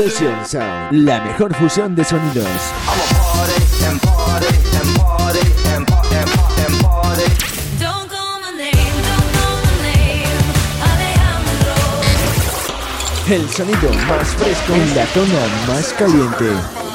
Fusion Sound, la mejor fusión de sonidos. El sonido más fresco y la tona más caliente.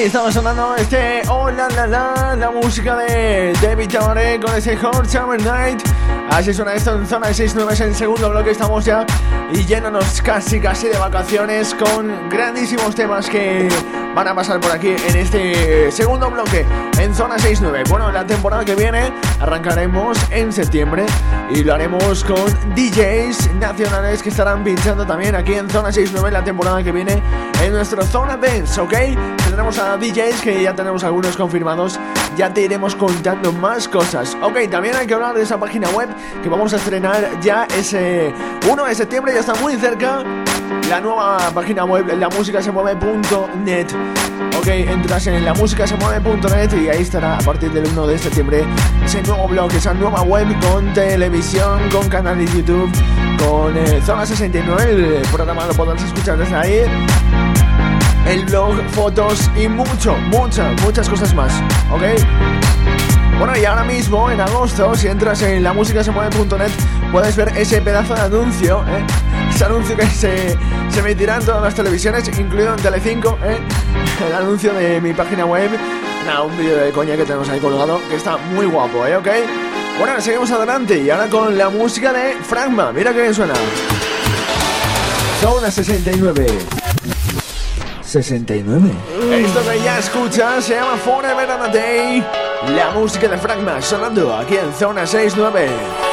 Ahí estaba sonando este Oh la la la, música de David Tabaré con ese Hot Summer Night. Así suena esto en zona de 69 es el segundo bloque, estamos ya y yéndonos casi casi de vacaciones con grandísimos temas que van a pasar por aquí en este segundo bloque en zona 69. Bueno, la temporada que viene arrancaremos en septiembre y lo haremos con DJs nacionales que estarán pinchando también aquí en zona 69 la temporada que viene en nuestro zona dance, ¿ok? Tendremos a DJs que ya tenemos algunos confirmados, ya te iremos contando más cosas. Ok, también hay que hablar de esa página web que vamos a estrenar ya ese 1 de septiembre, ya está muy cerca. La nueva página web, lamusicasemueve.net. Ok, entras en lamusicasemueve.net y ahí estará a partir del 1 de septiembre ese nuevo blog, esa nueva web con televisión, con canal de YouTube, con eh, Zona 69. El programa lo podrás escuchar desde ahí el blog, fotos y mucho, muchas, muchas cosas más, ¿ok? Bueno, y ahora mismo, en agosto, si entras en la puedes ver ese pedazo de anuncio, ¿eh? Ese anuncio que se, se emitirá en todas las televisiones, incluido en Telecinco, ¿eh? El anuncio de mi página web, nada, un vídeo de coña que tenemos ahí colgado, que está muy guapo, ¿eh? ¿Ok? Bueno, seguimos adelante y ahora con la música de Fragma, mira que bien suena. Zona 69. 69. Esto que ya escuchas se llama Forever and a Day. La música de Fragma sonando aquí en Zona 69.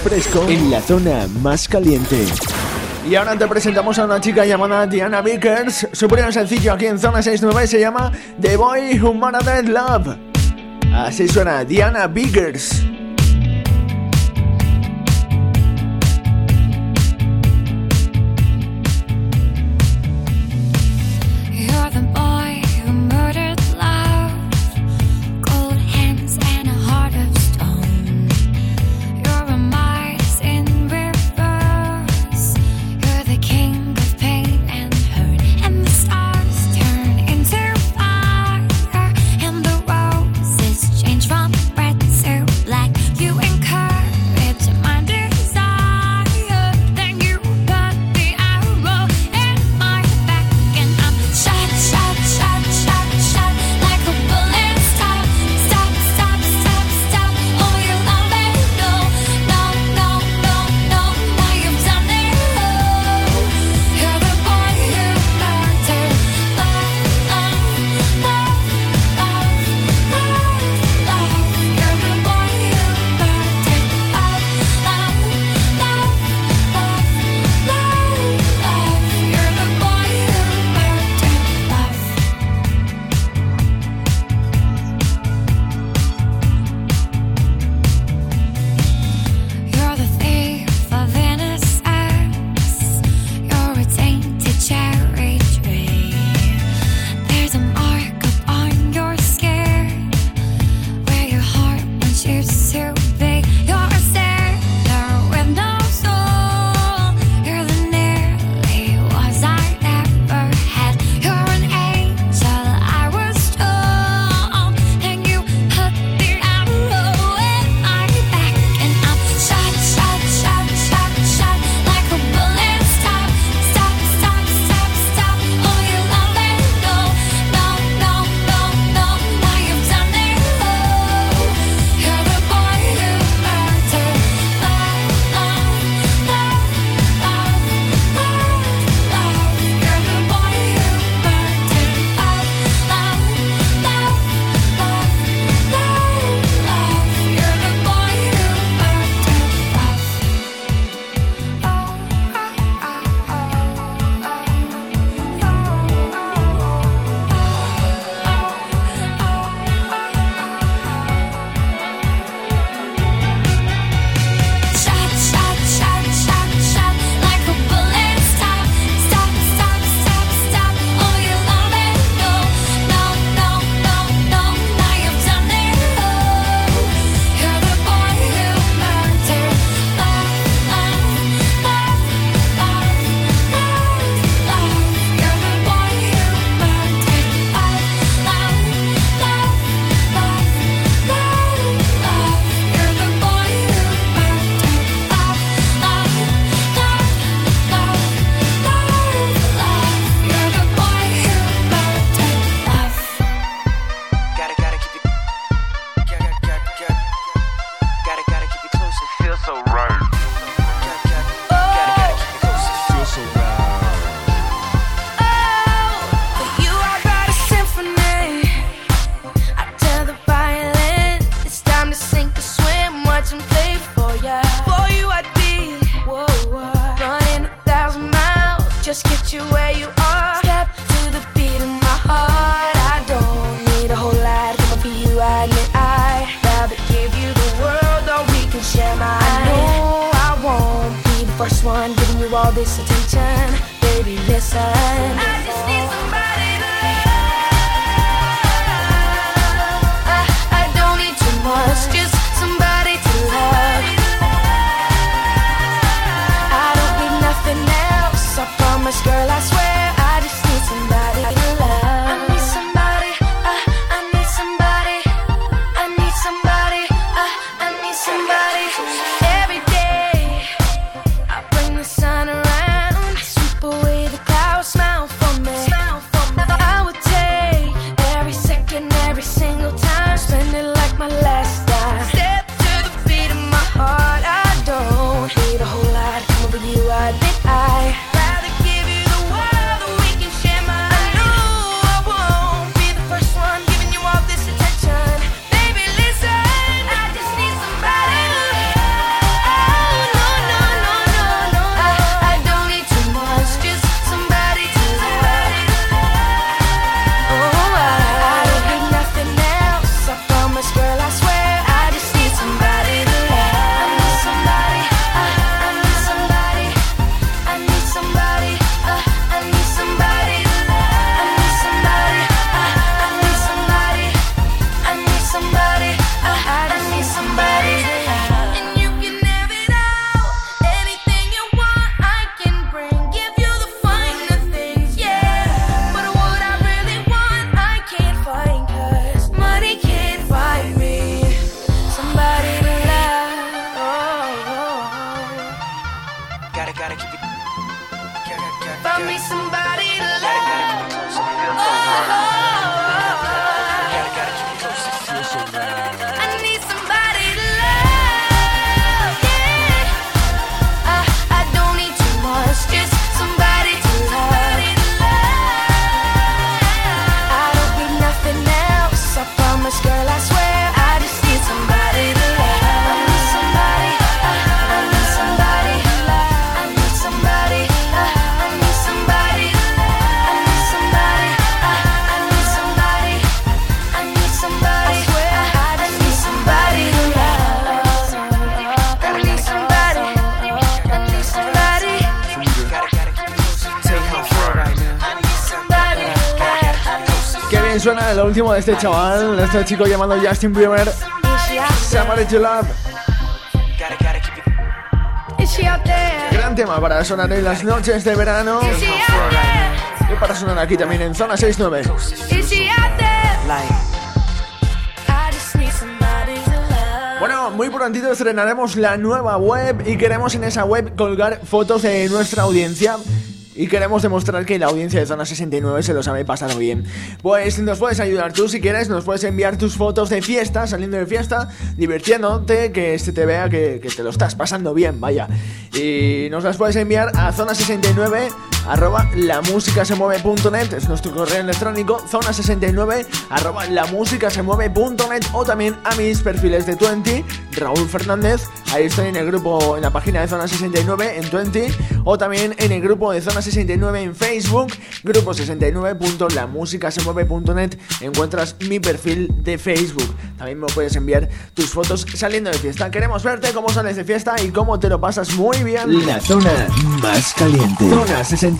fresco en la zona más caliente. Y ahora te presentamos a una chica llamada Diana Vickers. Su primer sencillo aquí en Zona 69 se llama The Boy Who Murdered Love. Así suena Diana Vickers. Suena lo último de este chaval, de este chico llamado Justin Bieber, Somebody to Love. Gran tema para sonar en las noches de verano y para sonar aquí también en Zona 69. Is she out there? Like, I just need somebody to love. Bueno, muy prontito estrenaremos la nueva web y queremos en esa web colgar fotos de nuestra audiencia. Y queremos demostrar que la audiencia de Zona 69 se lo sabe pasar bien. Pues nos puedes ayudar tú si quieres, nos puedes enviar tus fotos de fiesta, saliendo de fiesta, divirtiéndote, que se te vea que, que te lo estás pasando bien, vaya. Y nos las puedes enviar a zona 69 arroba lamusicasemueve.net es nuestro correo electrónico zona 69 arroba lamusicasemueve.net o también a mis perfiles de 20 Raúl Fernández ahí estoy en el grupo en la página de zona 69 en 20 o también en el grupo de zona 69 en Facebook grupo 69.lamusicasemueve.net encuentras mi perfil de Facebook. También me puedes enviar tus fotos saliendo de fiesta. Queremos verte cómo sales de fiesta y cómo te lo pasas muy bien. La zona más caliente. Zona 69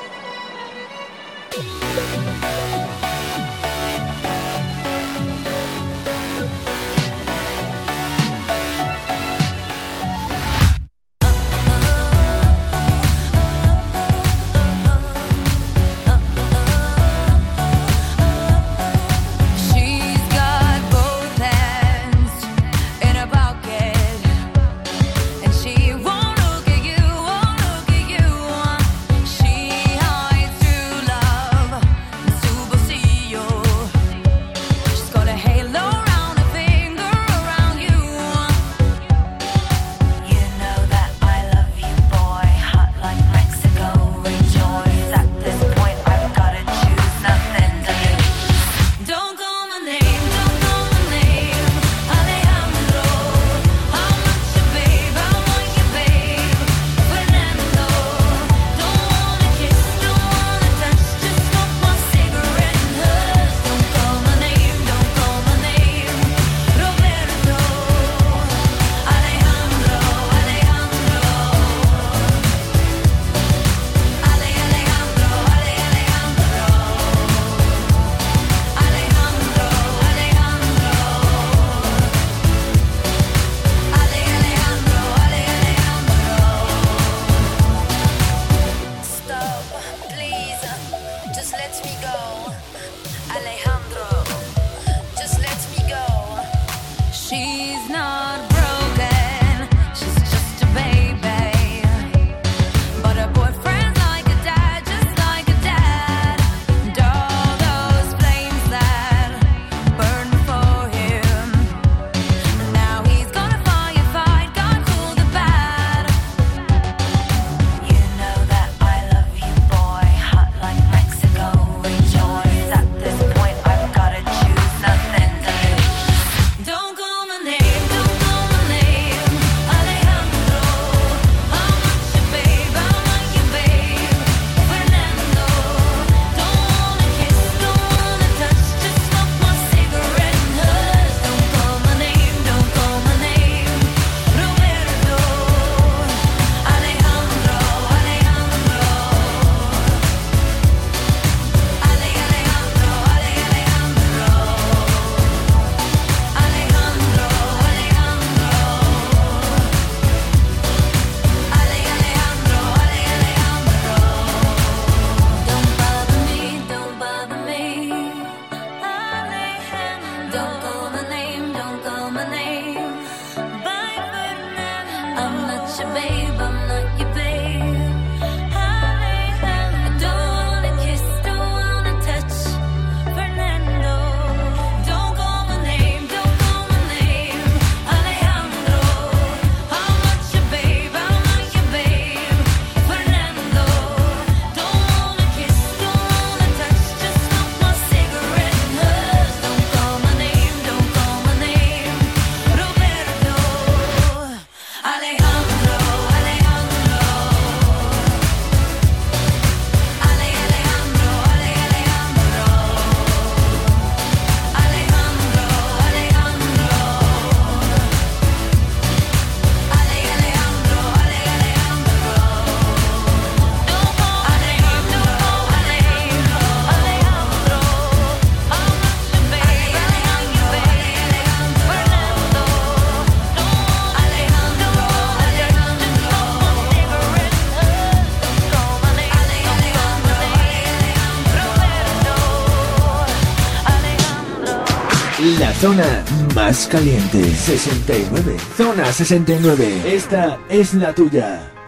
zona más caliente. 69. Zona 69. Esta es la tuya.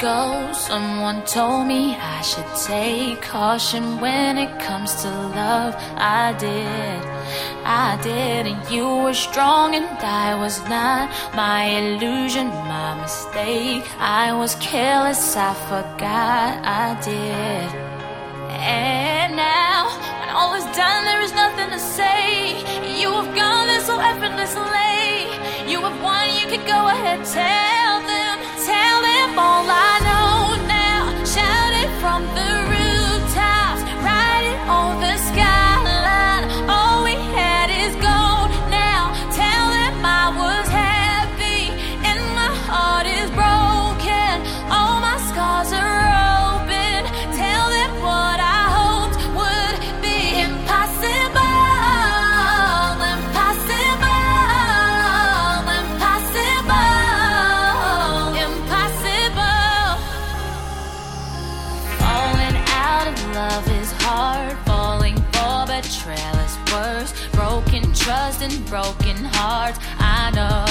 ago, someone told me I should take caution when it comes to love. I did, I did, and you were strong, and I was not. My illusion, my mistake. I was careless, I forgot I did. And now, when all is done, there is nothing to say. You have gone there so effortlessly. You have won, you can go ahead, tell them, tell them all I. broken hearts. I know,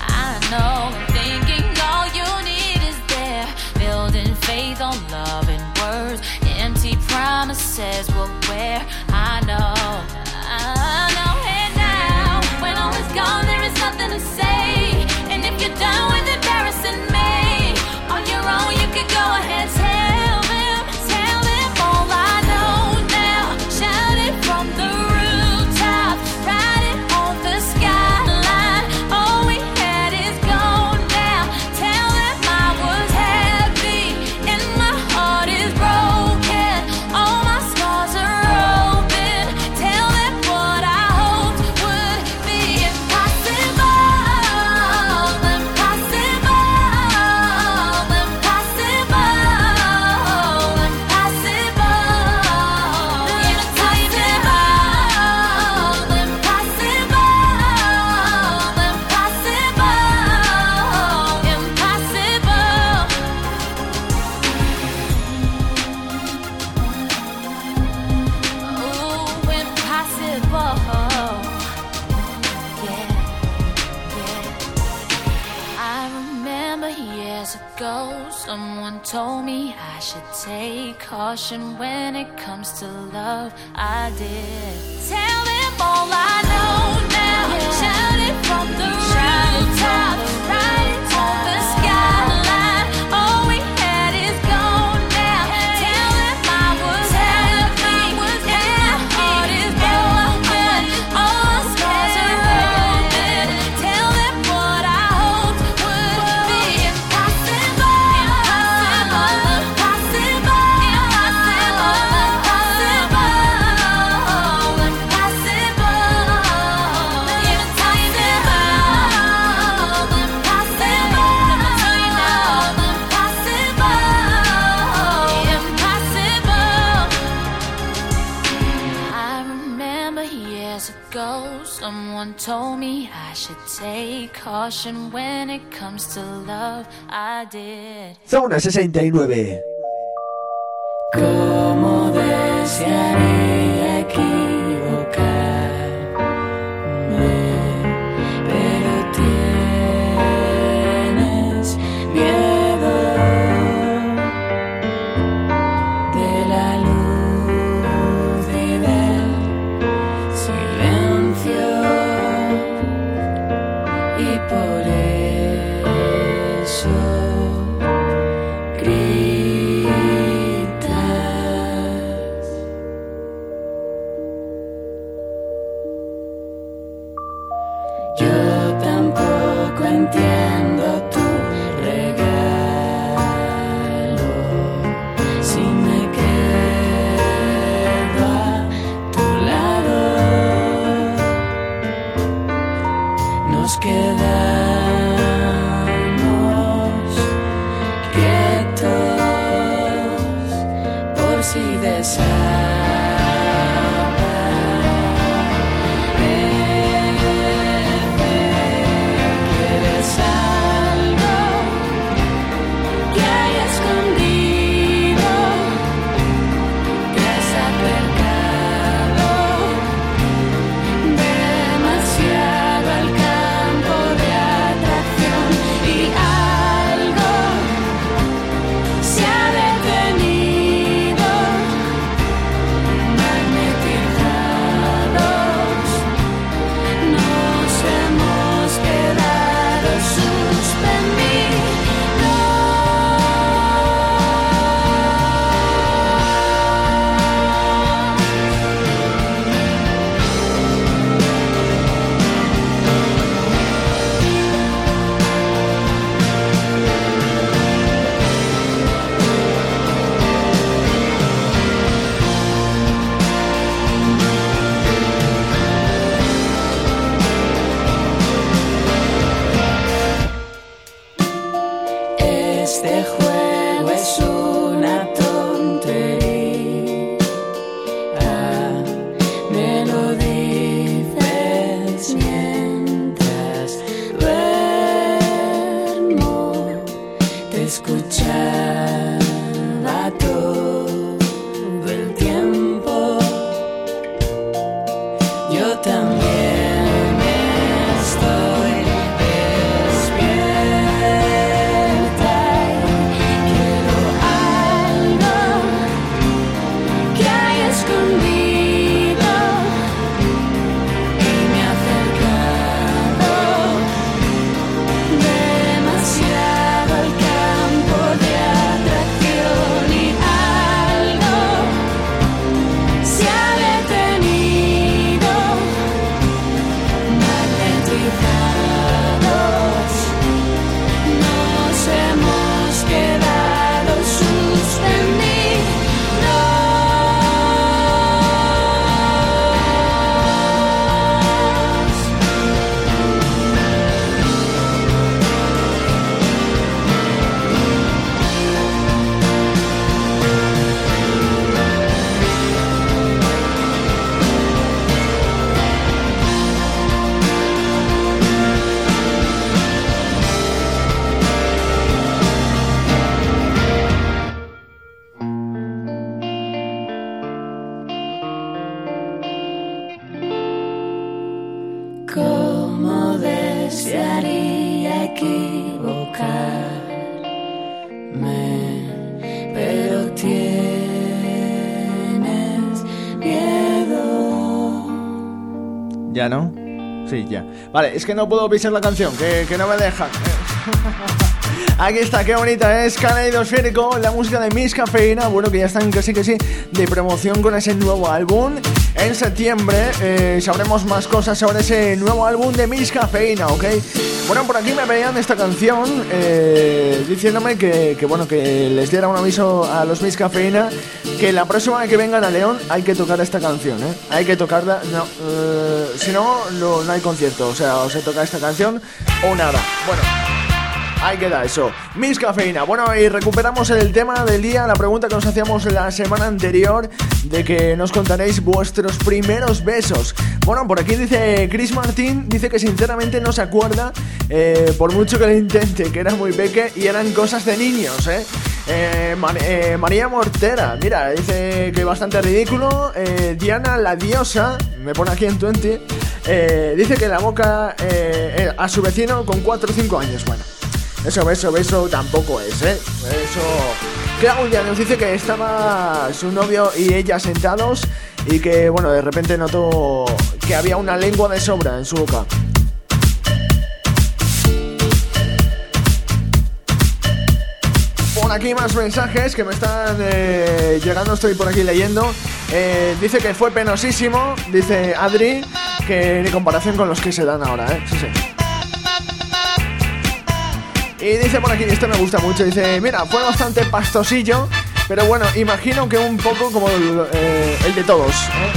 I know. Thinking all you need is there. Building faith on love and words. Empty promises Zona 69. Como desearé. This sky. ¿Ya no? Sí, ya. Vale, es que no puedo pisar la canción, que, que no me dejan. Aquí está, qué bonita es Caleidosférico, la música de Miss Cafeína. Bueno, que ya están casi que sí de promoción con ese nuevo álbum. En septiembre eh, sabremos más cosas sobre ese nuevo álbum de Miss Cafeína, ¿ok? Bueno, por aquí me pedían esta canción eh, diciéndome que, que, bueno, que les diera un aviso a los Miss Cafeína que la próxima vez que vengan a León hay que tocar esta canción, ¿eh? Hay que tocarla, no, eh, si no, no, no hay concierto, o sea, o se toca esta canción o nada. Bueno. Ahí queda eso. Miss Cafeína. Bueno, y recuperamos el tema del día, la pregunta que nos hacíamos la semana anterior de que nos contaréis vuestros primeros besos. Bueno, por aquí dice Chris Martín, dice que sinceramente no se acuerda, eh, por mucho que lo intente, que era muy peque y eran cosas de niños, ¿eh? Eh, eh, María Mortera, mira, dice que bastante ridículo. Eh, Diana la diosa, me pone aquí en 20, eh, dice que la boca eh, a su vecino con 4 o 5 años. Bueno, eso, beso, beso tampoco es, ¿eh? Eso. Claudia nos dice que estaba su novio y ella sentados y que, bueno, de repente notó que había una lengua de sobra en su boca. Por aquí más mensajes que me están eh, llegando, estoy por aquí leyendo. Eh, dice que fue penosísimo, dice Adri, que ni comparación con los que se dan ahora, ¿eh? Sí, sí. Y dice por aquí, esto me gusta mucho, dice, mira, fue bastante pastosillo, pero bueno, imagino que un poco como el, eh, el de todos. ¿eh?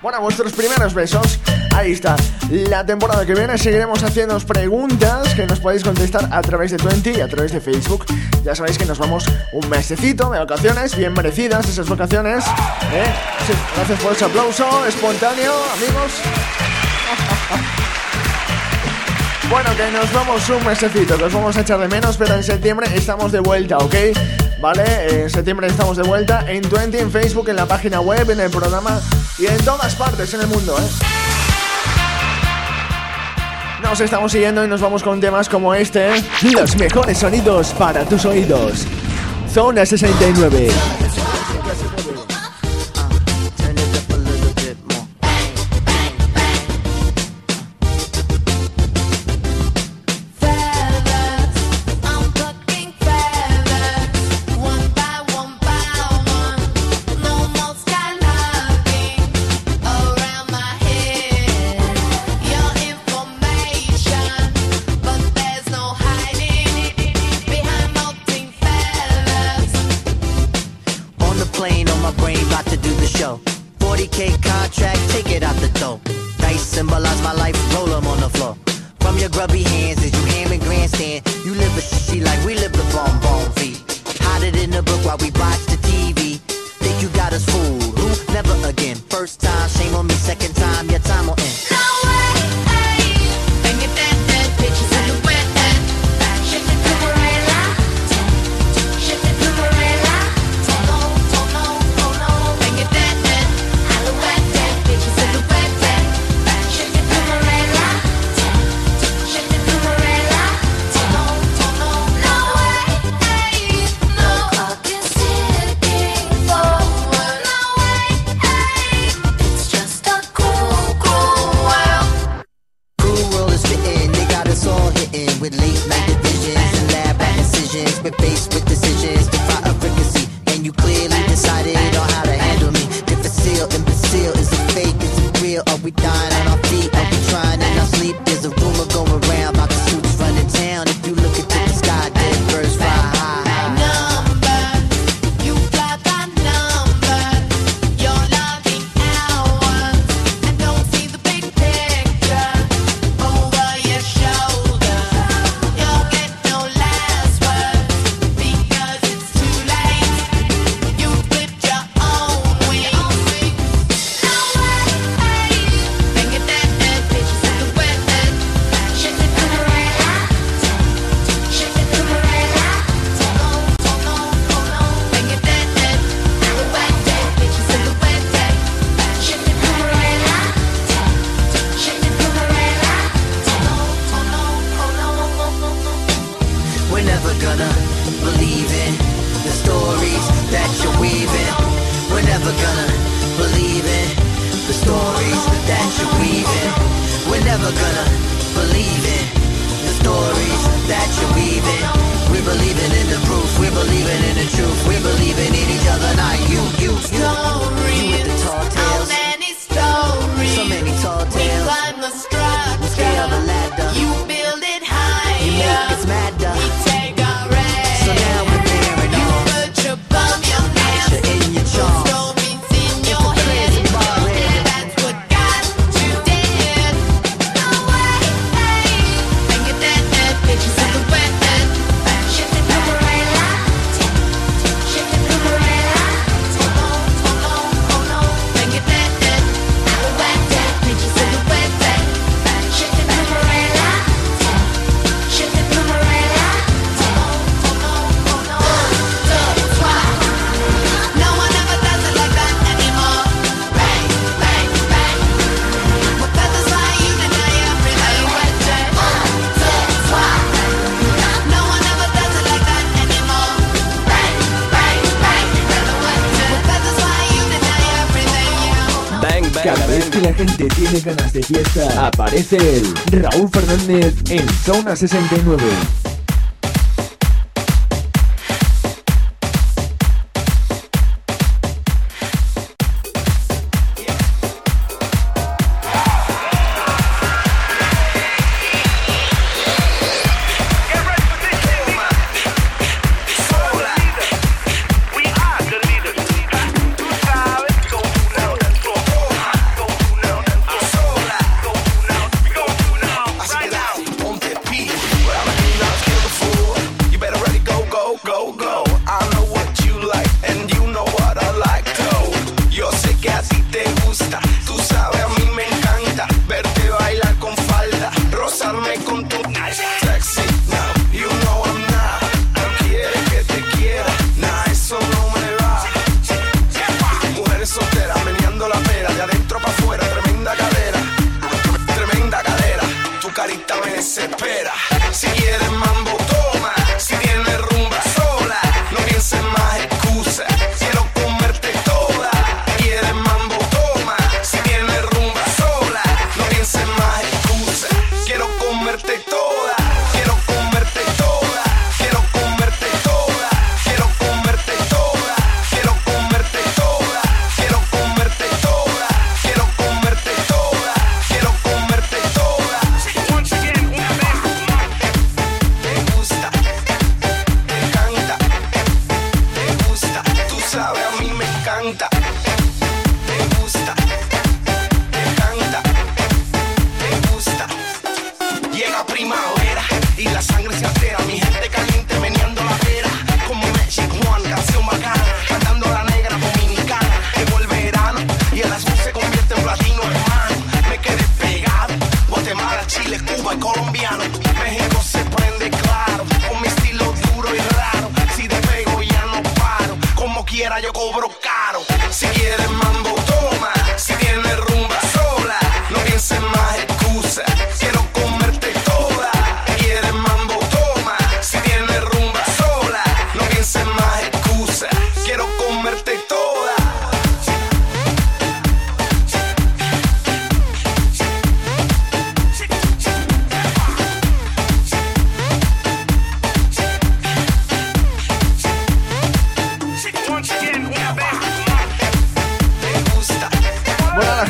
Bueno, vuestros primeros besos, ahí está. La temporada que viene seguiremos haciendo preguntas que nos podéis contestar a través de Twenty y a través de Facebook. Ya sabéis que nos vamos un mesecito de vacaciones, bien merecidas esas vacaciones. ¿eh? Gracias por ese aplauso espontáneo, amigos. Bueno, que nos vamos un mesecito, que os vamos a echar de menos, pero en septiembre estamos de vuelta, ¿ok? Vale, en septiembre estamos de vuelta en Twenty, en Facebook, en la página web, en el programa y en todas partes en el mundo, ¿eh? Nos estamos siguiendo y nos vamos con temas como este. ¿eh? Los mejores sonidos para tus oídos. Zona 69. gente tiene ganas de fiesta, aparece el Raúl Fernández en Zona 69.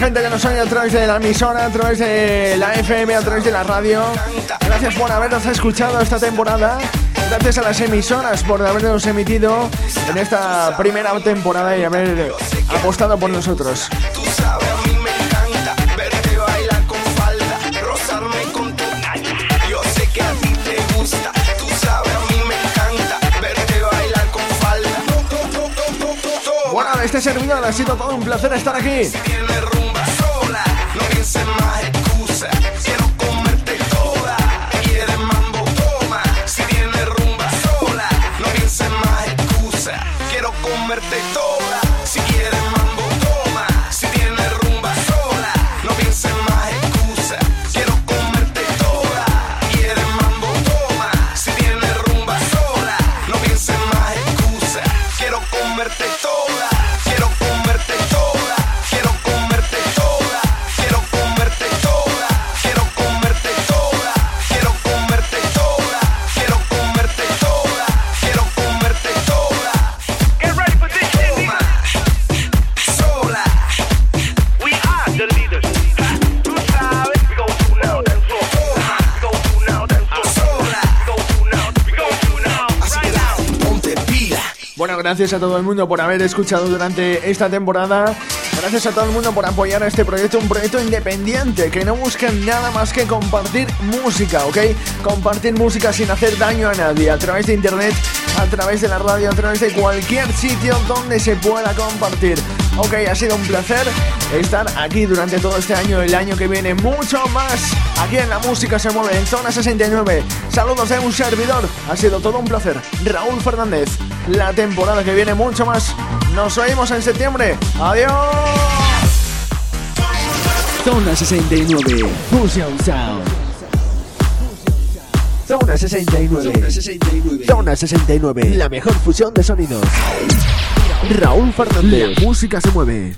gente que nos oye a través de la emisora, a través de la FM, a través de la radio. Gracias por habernos escuchado esta temporada. Gracias a las emisoras por habernos emitido en esta primera temporada y haber apostado por nosotros. Bueno, este servidor. Ha sido todo un placer estar aquí. Bueno, gracias a todo el mundo por haber escuchado durante esta temporada. Gracias a todo el mundo por apoyar a este proyecto, un proyecto independiente que no busca nada más que compartir música, ¿ok? Compartir música sin hacer daño a nadie, a través de internet, a través de la radio, a través de cualquier sitio donde se pueda compartir. Ok, ha sido un placer estar aquí durante todo este año, el año que viene, mucho más. Aquí en la música se mueve en Zona 69. Saludos de un servidor, ha sido todo un placer. Raúl Fernández, la temporada que viene, mucho más. Nos oímos en septiembre. Adiós. Zona 69, Fusion Sound. Zona 69. Zona 69. La mejor fusión de sonidos. Raúl Fernández. La música se mueve.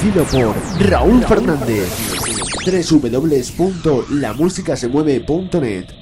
Por Raúl Fernández. www.lamusicasemueve.net